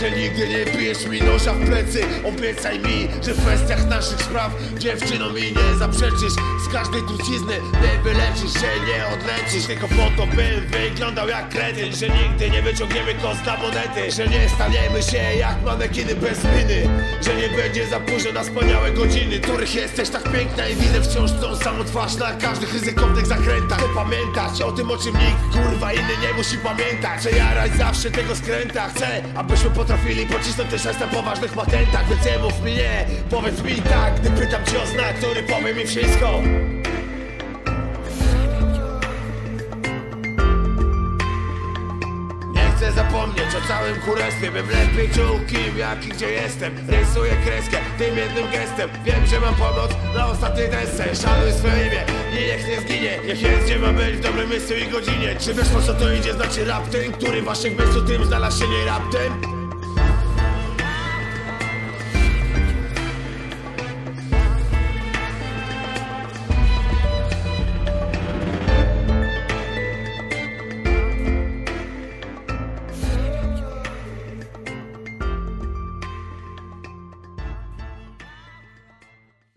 Że nigdy nie bijesz mi noża w plecy. Obiecaj mi, że w kwestiach naszych spraw Dziewczyno mi nie zaprzeczysz. Z każdej trucizny nie wyleczysz Że nie odlecisz. Tylko po to bym wyglądał jak kretyn Że nigdy nie wyciągniemy kosta monety. Że nie staniemy się jak manekiny bez miny Że nie będzie za późno na wspaniałe godziny. Których jesteś tak piękna i widzę wciąż tą samą twarz Na każdych ryzykownych zakrętach. Chcę pamiętać o tym o czym nikt kurwa inny nie musi pamiętać. Że jarać zawsze tego skręta. Chcę, abyśmy potrafili pocisnąć też na poważnych patentach Więc nie mów mi nie, powiedz mi tak Gdy pytam cię o znak, który powie mi wszystko. Chcę zapomnieć o całym królestwie Bym lepiej czuł kim, jak i gdzie jestem. Rysuję kreskę tym jednym gestem. Wiem, że mam pomoc na ostatniej desce. Szanuj swoje imię i niech nie zginie. Niech jest gdzie ma być w dobrym miejscu i godzinie. Czy wiesz po co to idzie? Znaczy rap ten, który waszych myślów tym znalazł się nie raptem